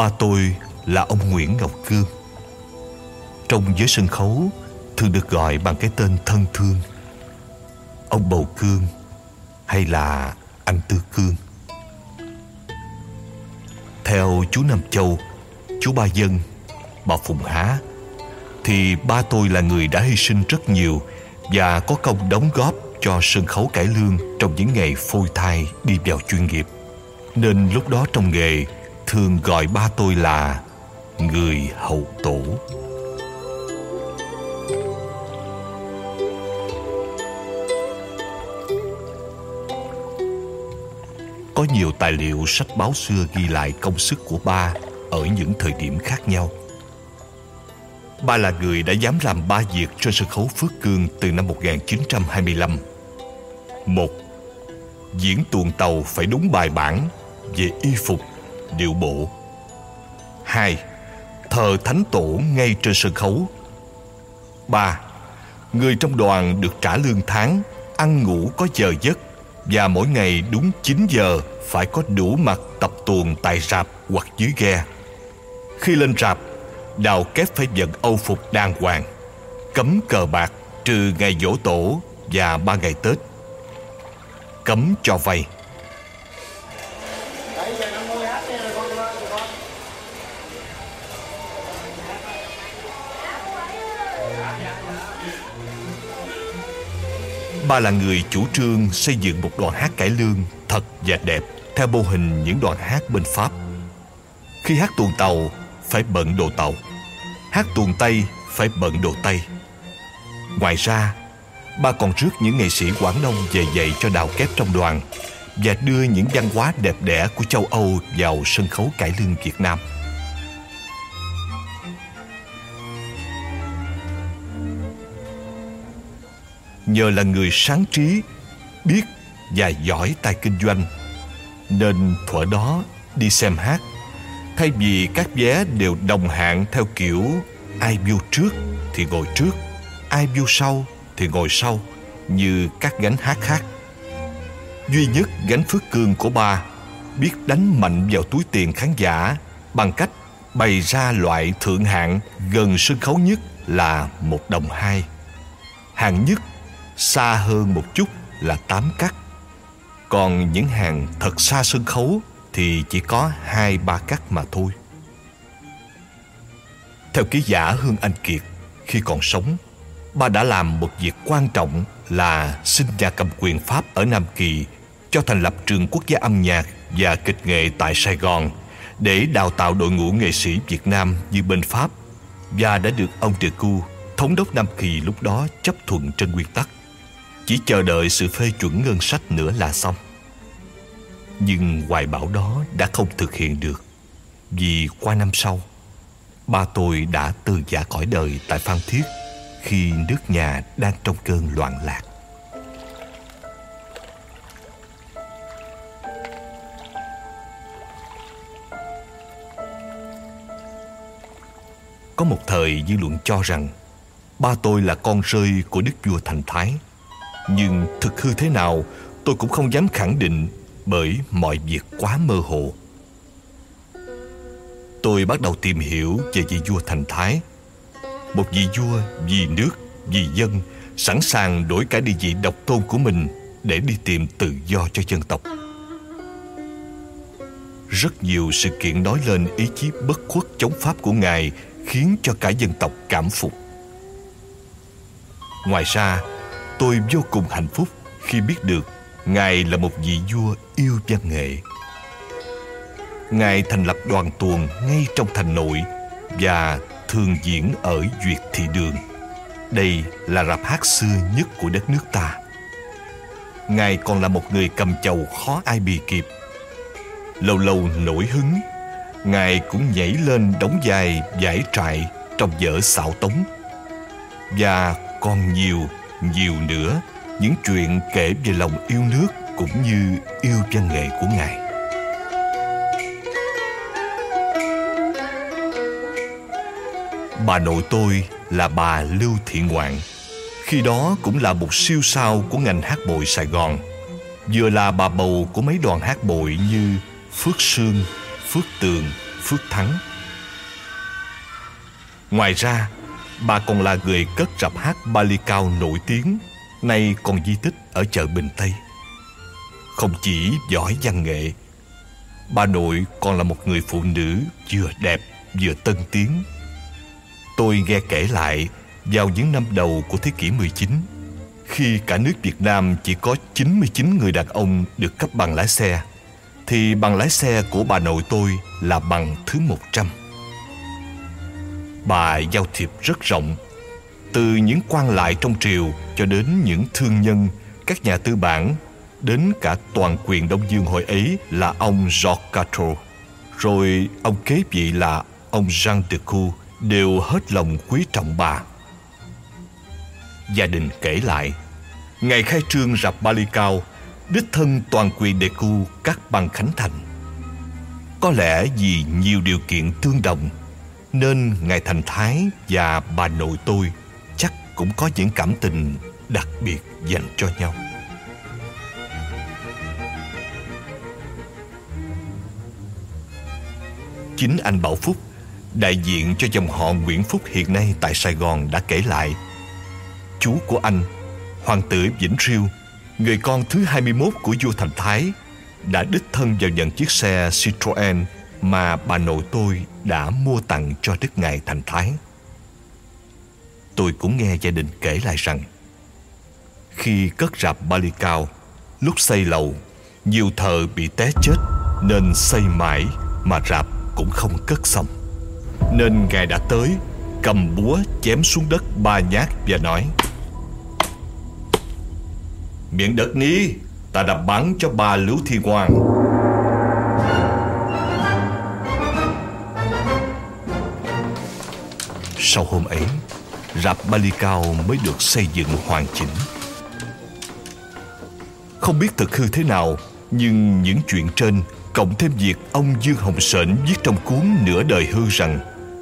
Ba tôi là ông Nguyễn Ngọc Cương. Trong giới sân khấu, Thường được gọi bằng cái tên thân thương. Ông Bầu Cương Hay là anh Tư Cương. Theo chú Nam Châu, Chú Ba Dân, Bà Phùng Há, Thì ba tôi là người đã hy sinh rất nhiều Và có công đóng góp cho sân khấu cải lương Trong những ngày phôi thai đi vào chuyên nghiệp. Nên lúc đó trong nghề Thường gọi ba tôi là Người hậu tổ Có nhiều tài liệu sách báo xưa ghi lại công sức của ba ở những thời điểm khác nhau. Ba là người đã dám làm ba việc trên sân khấu Phước Cương từ năm 1925. Một, diễn tuồng tàu phải đúng bài bản về y phục, điệu bộ. Hai, thờ thánh tổ ngay trên sân khấu. Ba, người trong đoàn được trả lương tháng, ăn ngủ có giờ giấc và mỗi ngày đúng 9 giờ phải có đủ mặt tập tuồng tại rạp hoặc dưới ghe. Khi lên rạp, đào kép phải dẫn âu phục đàng hoàng, cấm cờ bạc trừ ngày dỗ tổ và ba ngày Tết. Cấm cho vay. Ba là người chủ trương xây dựng một đoàn hát cải lương thật và đẹp theo mô hình những đoàn hát bên Pháp. Khi hát tuồng tàu phải bận đồ tàu, hát tuồng Tây phải bận đồ Tây. Ngoài ra, ba còn rước những nghệ sĩ Quảng Đông về dạy cho đào kép trong đoàn và đưa những văn hóa đẹp đẽ của châu Âu vào sân khấu cải lương Việt Nam. Nhờ là người sáng trí, biết và giỏi tài kinh doanh. Nên thuở đó đi xem hát, thay vì các vé đều đồng hạng theo kiểu ai view trước thì ngồi trước, ai view sau thì ngồi sau như các gánh hát khác. Duy nhất gánh phước cương của ba biết đánh mạnh vào túi tiền khán giả bằng cách bày ra loại thượng hạng gần sân khấu nhất là một đồng hai. Hạng nhất xa hơn một chút là tám cắt. Còn những hàng thật xa sân khấu thì chỉ có hai ba cắt mà thôi. Theo ký giả Hương Anh Kiệt, khi còn sống, bà đã làm một việc quan trọng là xin nhà cầm quyền Pháp ở Nam Kỳ cho thành lập trường quốc gia âm nhạc và kịch nghệ tại Sài Gòn để đào tạo đội ngũ nghệ sĩ Việt Nam như bên Pháp và đã được ông Trừ Cu, thống đốc Nam Kỳ lúc đó chấp thuận trên nguyên tắc. Chỉ chờ đợi sự phê chuẩn ngân sách nữa là xong. Nhưng hoài bão đó đã không thực hiện được, Vì qua năm sau, Ba tôi đã từ giả cõi đời tại Phan Thiết Khi nước nhà đang trong cơn loạn lạc. Có một thời dư luận cho rằng Ba tôi là con rơi của đức vua Thành Thái nhưng thực hư thế nào tôi cũng không dám khẳng định bởi mọi việc quá mơ hồ. Tôi bắt đầu tìm hiểu về vị vua Thành Thái. Một vị vua vì nước, vì dân, sẵn sàng đổi cả địa vị độc tôn của mình để đi tìm tự do cho dân tộc. Rất nhiều sự kiện nói lên ý chí bất khuất chống Pháp của Ngài khiến cho cả dân tộc cảm phục. Ngoài ra, Tôi vô cùng hạnh phúc khi biết được Ngài là một vị vua yêu văn nghệ. Ngài thành lập đoàn tuồng ngay trong thành nội và thường diễn ở Duyệt Thị Đường. Đây là rạp hát xưa nhất của đất nước ta. Ngài còn là một người cầm chầu khó ai bì kịp. Lâu lâu nổi hứng, Ngài cũng nhảy lên đóng dài giải trại trong vở xạo tống. Và còn nhiều nhiều nữa những chuyện kể về lòng yêu nước cũng như yêu văn nghệ của ngài. Bà nội tôi là bà lưu thị ngoạn. Khi đó cũng là một siêu sao của ngành hát bội sài gòn. Vừa là bà bầu của mấy đoàn hát bội như phước sương phước tường Phước Thắng. Ngoài ra, bà còn là người cất rạp hát Bali cao nổi tiếng, nay còn di tích ở chợ Bình Tây. Không chỉ giỏi văn nghệ, bà nội còn là một người phụ nữ vừa đẹp vừa tân tiến. Tôi nghe kể lại vào những năm đầu của thế kỷ 19, khi cả nước Việt Nam chỉ có 99 người đàn ông được cấp bằng lái xe, thì bằng lái xe của bà nội tôi là bằng thứ 100. Bà giao thiệp rất rộng, từ những quan lại trong triều cho đến những thương nhân, các nhà tư bản, đến cả toàn quyền Đông Dương hồi ấy là ông Georges Cato, rồi ông kế vị là ông Jean de Cou đều hết lòng quý trọng bà. Gia đình kể lại, ngày khai trương rạp Bali Cao, đích thân toàn quyền đề cu các bang khánh thành. Có lẽ vì nhiều điều kiện tương đồng, nên ngài Thành Thái và bà nội tôi chắc cũng có những cảm tình đặc biệt dành cho nhau. Chính anh Bảo Phúc, đại diện cho dòng họ Nguyễn Phúc hiện nay tại Sài Gòn đã kể lại chú của anh, hoàng tử Vĩnh Riêu, người con thứ 21 của vua Thành Thái, đã đích thân vào nhận chiếc xe Citroën mà bà nội tôi đã mua tặng cho đức ngài Thành Thái. Tôi cũng nghe gia đình kể lại rằng khi cất rạp Bali cao, lúc xây lầu, nhiều thợ bị té chết nên xây mãi mà rạp cũng không cất xong. Nên ngài đã tới, cầm búa chém xuống đất ba nhát và nói Miệng đất ní Ta đã bắn cho ba Lưu Thi Hoàng Sau hôm ấy, Rạp Bali Cao mới được xây dựng hoàn chỉnh. Không biết thực hư thế nào, Nhưng những chuyện trên Cộng thêm việc ông Dương Hồng Sển viết trong cuốn Nửa đời hư rằng,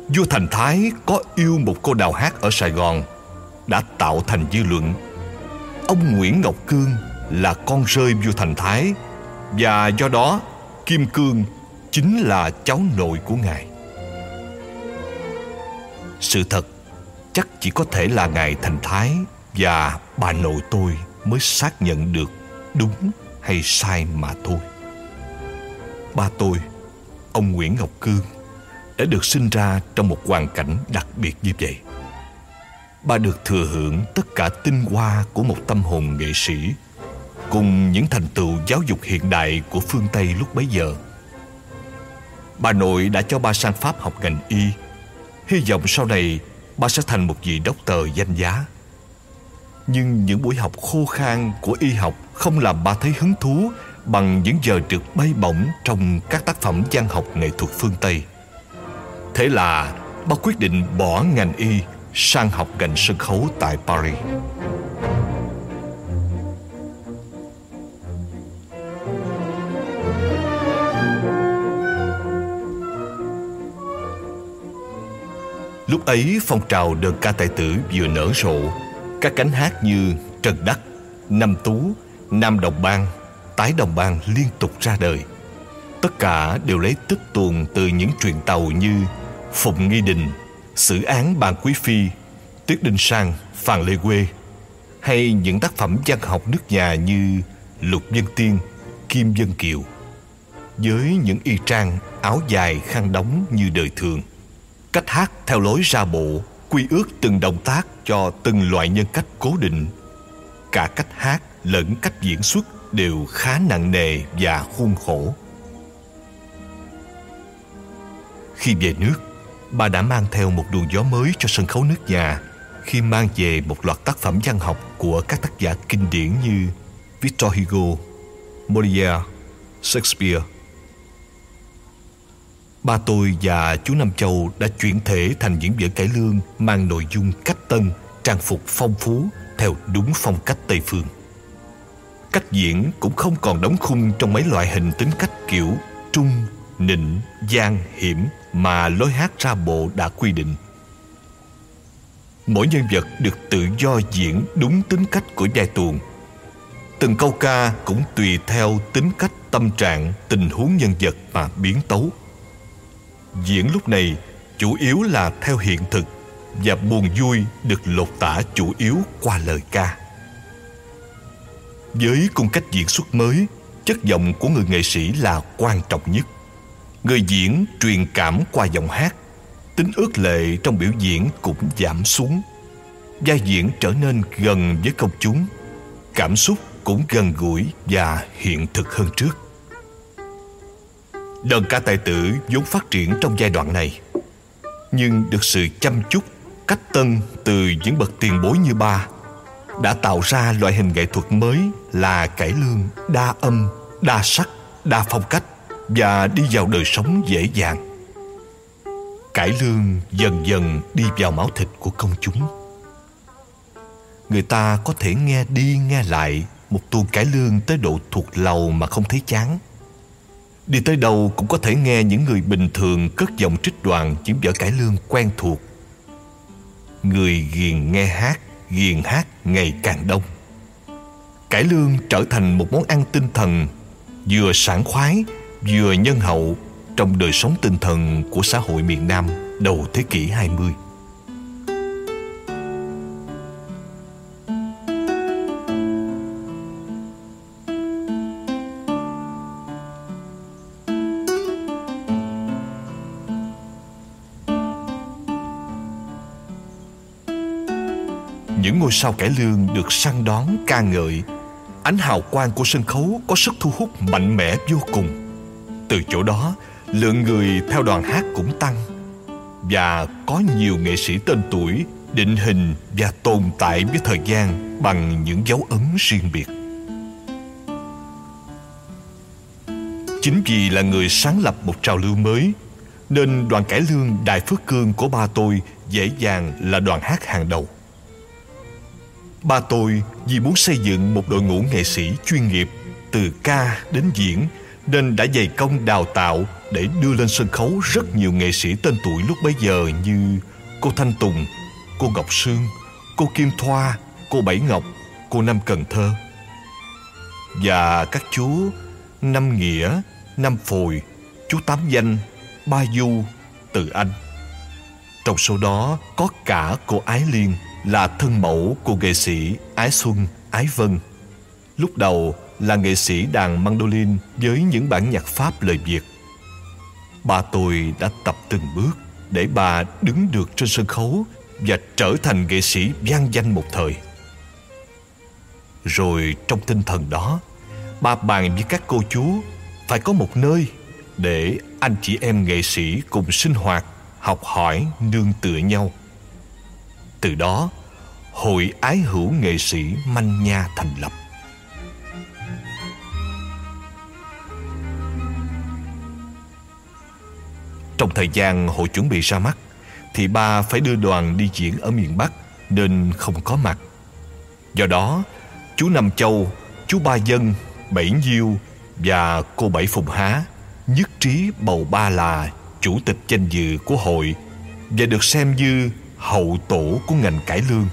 Vua Thành Thái có yêu một cô đào hát ở Sài Gòn, Đã tạo thành dư luận. Ông Nguyễn Ngọc Cương là con rơi vua Thành Thái, Và do đó Kim Cương chính là cháu nội của ngài. Sự thật chắc chỉ có thể là ngài Thành Thái Và bà nội tôi mới xác nhận được đúng hay sai mà thôi Ba tôi, ông Nguyễn Ngọc Cương Đã được sinh ra trong một hoàn cảnh đặc biệt như vậy Ba được thừa hưởng tất cả tinh hoa của một tâm hồn nghệ sĩ cùng những thành tựu giáo dục hiện đại của phương Tây lúc bấy giờ. Bà nội đã cho ba sang Pháp học ngành y, hy vọng sau này ba sẽ thành một vị đốc tờ danh giá. Nhưng những buổi học khô khan của y học không làm ba thấy hứng thú bằng những giờ trượt bay bổng trong các tác phẩm văn học nghệ thuật phương Tây. Thế là ba quyết định bỏ ngành y sang học ngành sân khấu tại Paris. Lúc ấy phong trào đơn ca tài tử vừa nở rộ. Các cánh hát như Trần Đắc, Nam Tú, Nam Đồng Bang, Tái Đồng Bang liên tục ra đời. Tất cả đều lấy tích tuồng từ những truyền tàu như Phụng Nghi Đình, Sử án Bàn Quý Phi, Tuyết Đinh Sang, Phàn Lê Quê Hay những tác phẩm văn học nước nhà như Lục Dân Tiên, Kim Dân Kiều. Với những y trang, áo dài, khăn đóng như đời thường cách hát theo lối ra bộ quy ước từng động tác cho từng loại nhân cách cố định. Cả cách hát lẫn cách diễn xuất đều khá nặng nề và khuôn khổ. Khi về nước bà đã mang theo một luồng gió mới cho sân khấu nước nhà khi mang về một loạt tác phẩm văn học của các tác giả kinh điển như Victor Hugo, Molière, Shakespeare Ba tôi và chú Nam Châu đã chuyển thể thành những vở cải lương mang nội dung cách tân, trang phục phong phú theo đúng phong cách Tây Phương. Cách diễn cũng không còn đóng khung trong mấy loại hình tính cách kiểu trung, nịnh, gian, hiểm mà lối hát ra bộ đã quy định. Mỗi nhân vật được tự do diễn đúng tính cách của giai tuồng. Từng câu ca cũng tùy theo tính cách tâm trạng, tình huống nhân vật mà biến tấu Diễn lúc này chủ yếu là theo hiện thực và buồn vui được lột tả chủ yếu qua lời ca. Với cung cách diễn xuất mới, chất giọng của người nghệ sĩ là quan trọng nhất. Người diễn truyền cảm qua giọng hát, tính ước lệ trong biểu diễn cũng giảm xuống. giai diễn trở nên gần với công chúng, cảm xúc cũng gần gũi và hiện thực hơn trước. Đơn ca tài tử vốn phát triển trong giai đoạn này Nhưng được sự chăm chút, cách tân từ những bậc tiền bối như ba Đã tạo ra loại hình nghệ thuật mới là cải lương đa âm, đa sắc, đa phong cách Và đi vào đời sống dễ dàng. Cải lương dần dần đi vào máu thịt của công chúng. Người ta có thể nghe đi nghe lại một tuồng cải lương tới độ thuộc lầu mà không thấy chán. Đi tới đâu cũng có thể nghe những người bình thường cất giọng trích đoàn những vở cải lương quen thuộc. Người ghiền nghe hát, ghiền hát ngày càng đông. Cải lương trở thành một món ăn tinh thần vừa sảng khoái vừa nhân hậu trong đời sống tinh thần của xã hội miền Nam đầu thế kỷ 20. Ngôi sao cải lương được săn đón ca ngợi. Ánh hào quang của sân khấu có sức thu hút mạnh mẽ vô cùng. Từ chỗ đó, lượng người theo đoàn hát cũng tăng. Và có nhiều nghệ sĩ tên tuổi, định hình và tồn tại với thời gian bằng những dấu ấn riêng biệt. Chính vì là người sáng lập một trào lưu mới, nên đoàn cải lương đại phước cương của ba tôi dễ dàng là đoàn hát hàng đầu. Ba tôi vì muốn xây dựng một đội ngũ nghệ sĩ chuyên nghiệp từ ca đến diễn nên đã dày công đào tạo để đưa lên sân khấu rất nhiều nghệ sĩ tên tuổi lúc bấy giờ như cô Thanh Tùng, cô Ngọc Sương, cô Kim Thoa, cô Bảy Ngọc, cô Năm Cần Thơ. Và các chú Năm Nghĩa, Năm Phồi, chú Tám Danh, Ba Du, Từ Anh. Trong số đó có cả cô Ái Liên – là thân mẫu của nghệ sĩ Ái Xuân, Ái Vân. Lúc đầu là nghệ sĩ đàn mandolin với những bản nhạc Pháp lời Việt. Bà tôi đã tập từng bước để bà đứng được trên sân khấu và trở thành nghệ sĩ vang danh một thời. Rồi trong tinh thần đó, bà bàn với các cô chú phải có một nơi để anh chị em nghệ sĩ cùng sinh hoạt, học hỏi, nương tựa nhau. Từ đó, Hội Ái Hữu Nghệ Sĩ Manh Nha thành lập. Trong thời gian hội chuẩn bị ra mắt, thì ba phải đưa đoàn đi diễn ở miền Bắc nên không có mặt. Do đó, chú Nam Châu, chú Ba Dân, Bảy Diêu và cô Bảy Phùng Há nhất trí bầu ba là chủ tịch danh dự của hội và được xem như hậu tổ của ngành cải lương.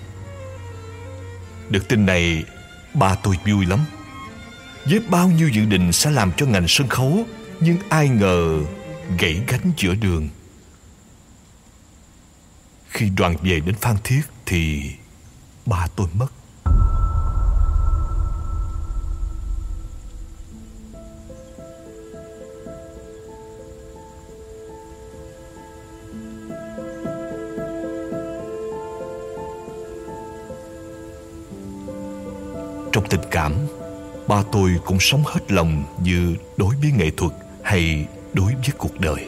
Được tin này, ba tôi vui lắm. Với bao nhiêu dự định sẽ làm cho ngành sân khấu, nhưng ai ngờ gãy gánh giữa đường. Khi đoàn về đến Phan Thiết thì ba tôi mất. Tình cảm, ba tôi cũng sống hết lòng như đối với nghệ thuật hay đối với cuộc đời.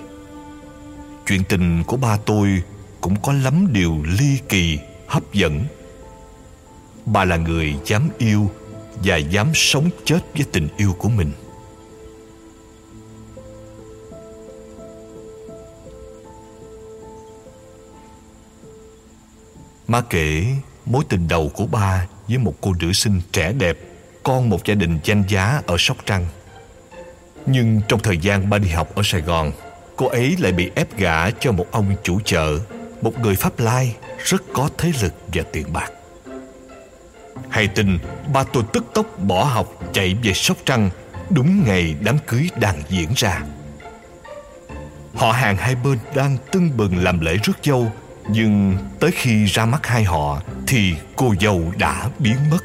Chuyện tình của ba tôi cũng có lắm điều ly kỳ, hấp dẫn. Ba là người dám yêu và dám sống chết với tình yêu của mình. Má kể mối tình đầu của ba với một cô nữ sinh trẻ đẹp, con một gia đình danh giá ở Sóc Trăng. Nhưng trong thời gian ba đi học ở Sài Gòn, cô ấy lại bị ép gả cho một ông chủ chợ, một người Pháp Lai rất có thế lực và tiền bạc. Hay tin ba tôi tức tốc bỏ học chạy về Sóc Trăng đúng ngày đám cưới đang diễn ra. Họ hàng hai bên đang tưng bừng làm lễ rước dâu nhưng tới khi ra mắt hai họ Thì cô dâu đã biến mất.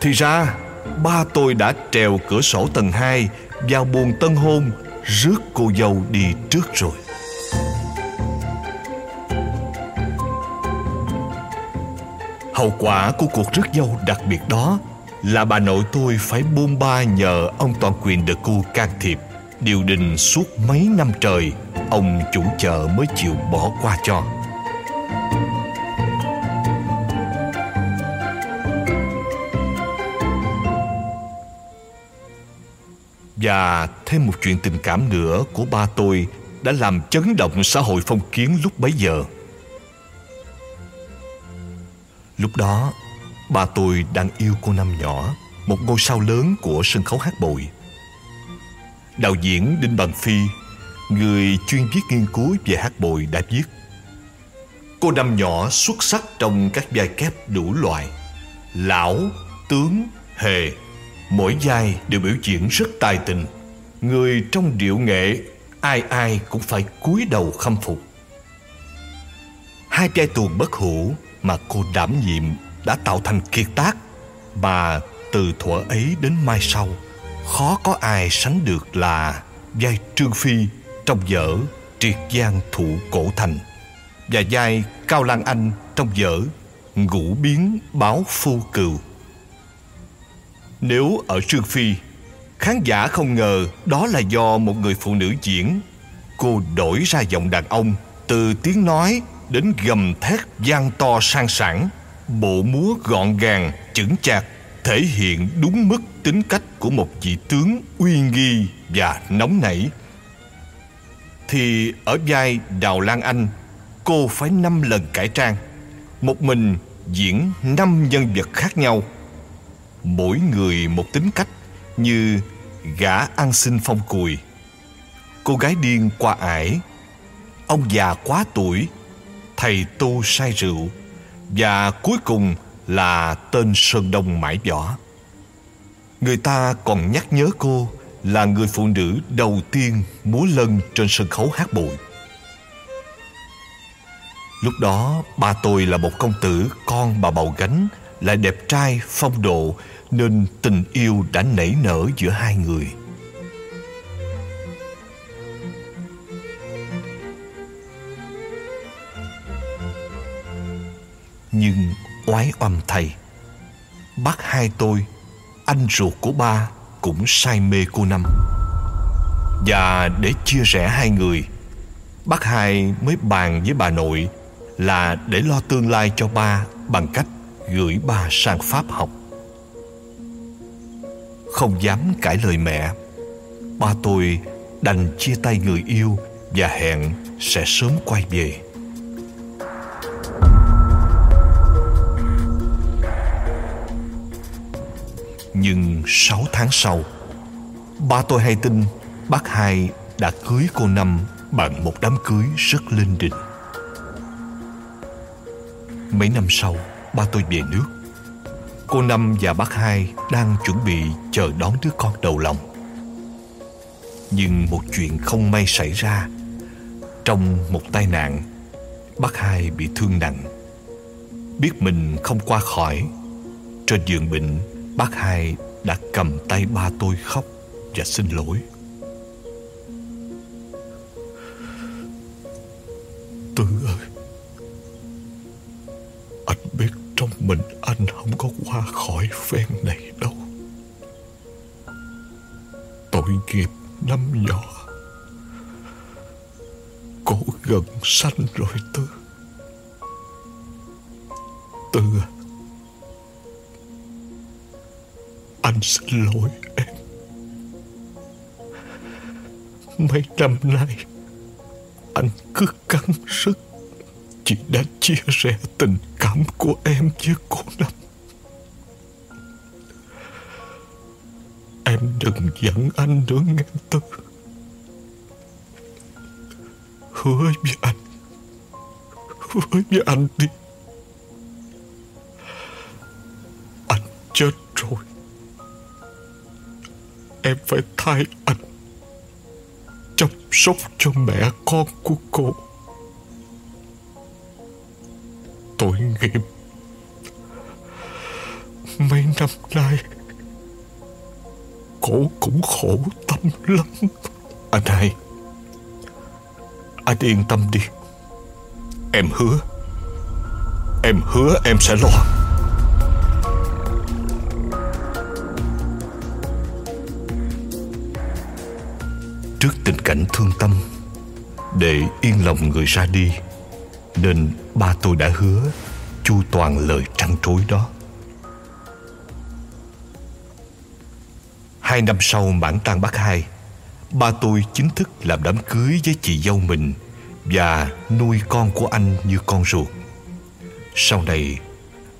Thì ra, ba tôi đã trèo cửa sổ tầng 2 Vào buồn tân hôn Rước cô dâu đi trước rồi. Hậu quả của cuộc rước dâu đặc biệt đó là bà nội tôi phải buông ba nhờ ông toàn quyền được cô can thiệp, điều đình suốt mấy năm trời ông chủ chợ mới chịu bỏ qua cho. Và thêm một chuyện tình cảm nữa của ba tôi đã làm chấn động xã hội phong kiến lúc bấy giờ. Lúc đó, ba tôi đang yêu cô năm nhỏ, một ngôi sao lớn của sân khấu hát bội. Đạo diễn đinh bằng phi người chuyên viết nghiên cứu về hát bội đã viết, cô năm nhỏ xuất sắc trong các vai kép đủ loại, lão, tướng, hề, mỗi vai đều biểu diễn rất tài tình. Người trong điệu nghệ, ai ai cũng phải cúi đầu khâm phục. Hai vai tuồng bất hủ mà cô đảm nhiệm đã tạo thành kiệt tác, mà từ thuở ấy đến mai sau, khó có ai sánh được là vai trương phi trong vở triệt giang thụ cổ thành và vai cao lan anh trong vở ngũ biến báo phu cừu. Nếu ở sương phi, khán giả không ngờ đó là do một người phụ nữ diễn. Cô đổi ra giọng đàn ông từ tiếng nói đến gầm thét gian to sang sảng, bộ múa gọn gàng, chững chạc, thể hiện đúng mức tính cách của một vị tướng uy nghi và nóng nảy thì ở vai đào lan anh, cô phải năm lần cải trang. Một mình diễn năm nhân vật khác nhau. Mỗi người một tính cách như gã ăn xin phong cùi. Cô gái điên qua ải. Ông già quá tuổi. Thầy tu say rượu. Và cuối cùng là tên Sơn Đông Mãi Võ. Người ta còn nhắc nhớ cô là người phụ nữ đầu tiên múa lân trên sân khấu hát bội. Lúc đó ba tôi là một công tử, con bà bầu gánh lại đẹp trai, phong độ, nên tình yêu đã nảy nở giữa hai người. Nhưng oái oăm thầy Bác hai tôi, Anh ruột của ba cũng say mê cô Năm. Và để chia rẽ hai người, Bác hai mới bàn với bà nội Là để lo tương lai cho ba Bằng cách gửi ba sang Pháp học. Không dám cãi lời mẹ, Ba tôi đành chia tay người yêu Và hẹn sẽ sớm quay về. Nhưng sáu tháng sau, Ba tôi hay tin Bác hai đã cưới cô Năm Bằng một đám cưới rất linh đình Mấy năm sau, Ba tôi về nước. Cô Năm và bác hai Đang chuẩn bị chờ đón đứa con đầu lòng. Nhưng một chuyện không may xảy ra. Trong một tai nạn, Bác hai bị thương nặng. Biết mình không qua khỏi, Trên giường bệnh Bác hai đã cầm tay ba tôi khóc và xin lỗi. Tư ơi, anh biết trong mình anh không có qua khỏi phen này đâu. Tội nghiệp năm nhỏ. Cổ gần sanh rồi Tư. Tư à, Anh xin lỗi em. Mấy năm nay, Anh cứ cắn sức. Chỉ đã chia sẻ tình cảm của em với cô Năm Em đừng giận anh nữa, nghe Tư Hứa với anh. Hứa với anh đi. Anh chết rồi. Em phải thay anh. Chăm sóc cho mẹ con của cô. Tội nghiệp. Mấy năm nay, cổ cũng khổ tâm lắm. Anh hai, anh yên tâm đi. Em hứa em hứa em sẽ lo. Trước cảnh thương tâm. Để yên lòng người ra đi, nên ba tôi đã hứa chu toàn lời trăn trối đó. Hai năm sau mãn tang bác hai, ba tôi chính thức làm đám cưới với chị dâu mình và nuôi con của anh như con ruột. Sau này,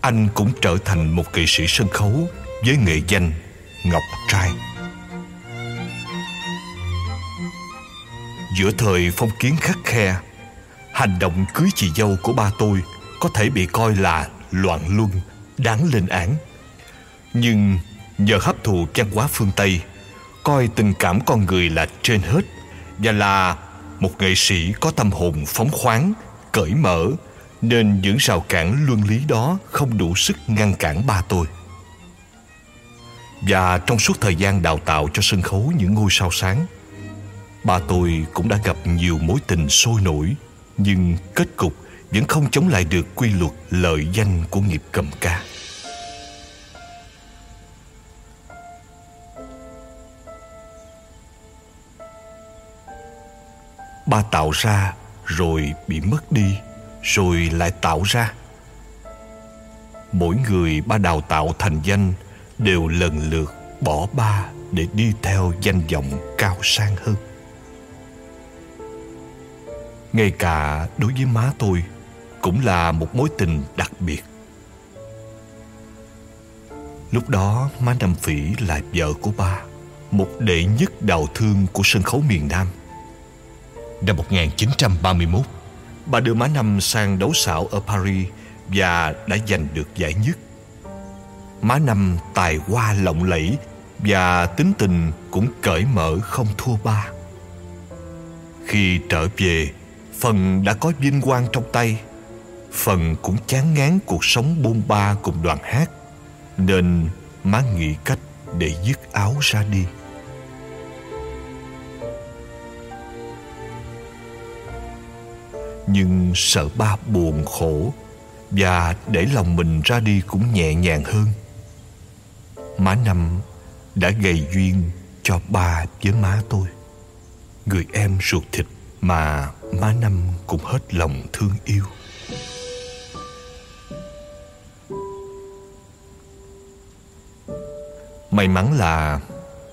anh cũng trở thành một nghệ sĩ sân khấu với nghệ danh ngọc trai. Giữa thời phong kiến khắc khe, hành động cưới chị dâu của ba tôi có thể bị coi là loạn luân, đáng lên án. Nhưng nhờ hấp thụ văn hóa phương tây, coi tình cảm con người là trên hết và là một nghệ sĩ có tâm hồn phóng khoáng, cởi mở, nên những rào cản luân lý đó không đủ sức ngăn cản ba tôi. Và trong suốt thời gian đào tạo cho sân khấu những ngôi sao sáng ba tôi cũng đã gặp nhiều mối tình sôi nổi, nhưng kết cục vẫn không chống lại được quy luật lợi danh của nghiệp cầm ca. Ba tạo ra rồi bị mất đi, rồi lại tạo ra. Mỗi người ba đào tạo thành danh đều lần lượt bỏ ba để đi theo danh vọng cao sang hơn ngay cả đối với má tôi cũng là một mối tình đặc biệt. Lúc đó, má Nam phỉ là vợ của ba, một đệ nhất đào thương của sân khấu miền nam. Năm 1931 bà đưa má năm sang đấu xảo ở Paris và đã giành được giải nhất. Má năm tài hoa lộng lẫy và tính tình cũng cởi mở không thua ba. Khi trở về phần đã có vinh quang trong tay, phần cũng chán ngán cuộc sống bôn ba cùng đoàn hát, nên má nghĩ cách để dứt áo ra đi. Nhưng sợ ba buồn khổ và để lòng mình ra đi cũng nhẹ nhàng hơn. Má năm đã gây duyên cho ba với má tôi. Người em ruột thịt mà má năm cũng hết lòng thương yêu. May mắn là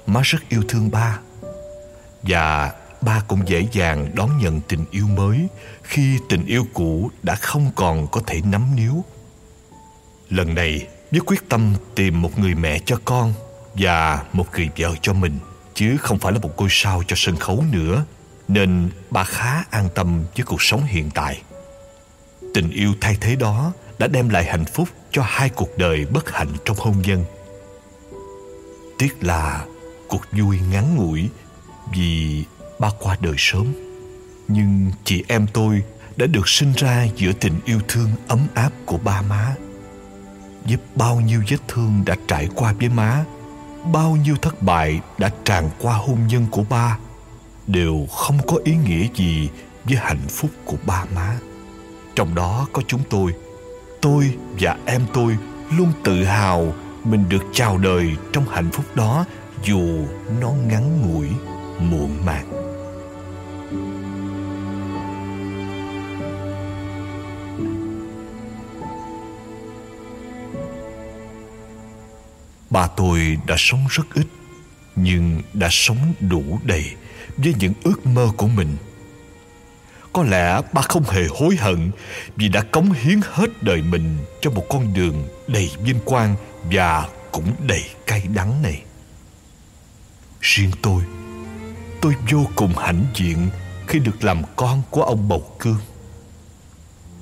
má rất yêu thương ba, và ba cũng dễ dàng đón nhận tình yêu mới khi tình yêu cũ đã không còn có thể nắm níu. Lần này với quyết tâm tìm một người mẹ cho con và một người vợ cho mình, chứ không phải là một ngôi sao cho sân khấu nữa nên bà khá an tâm với cuộc sống hiện tại. Tình yêu thay thế đó đã đem lại hạnh phúc cho hai cuộc đời bất hạnh trong hôn nhân. Tiếc là cuộc vui ngắn ngủi vì ba qua đời sớm. Nhưng chị em tôi đã được sinh ra giữa tình yêu thương ấm áp của ba má. Giúp bao nhiêu vết thương đã trải qua với má, bao nhiêu thất bại đã tràn qua hôn nhân của ba đều không có ý nghĩa gì với hạnh phúc của ba má. Trong đó có chúng tôi. Tôi và em tôi luôn tự hào mình được chào đời trong hạnh phúc đó dù nó ngắn ngủi, muộn màng. Ba tôi đã sống rất ít, Nhưng đã sống đủ đầy với những ước mơ của mình. Có lẽ ba không hề hối hận Vì đã cống hiến hết đời mình Cho một con đường đầy vinh quang Và cũng đầy cay đắng này. Riêng tôi Tôi vô cùng hãnh diện Khi được làm con của ông Bầu Cương.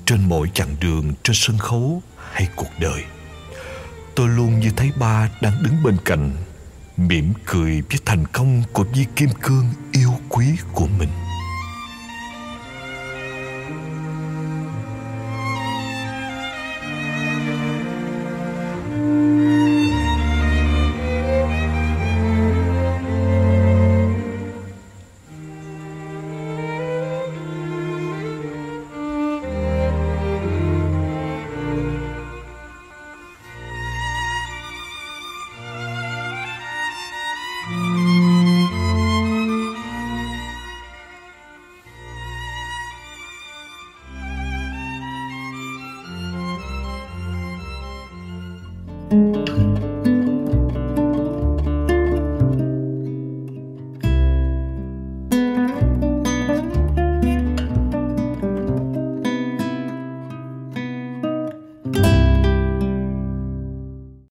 Trên mỗi chặng đường trên sân khấu hay cuộc đời, tôi luôn như thấy ba đang đứng bên cạnh mỉm cười với thành công của viên kim cương yêu quý của mình.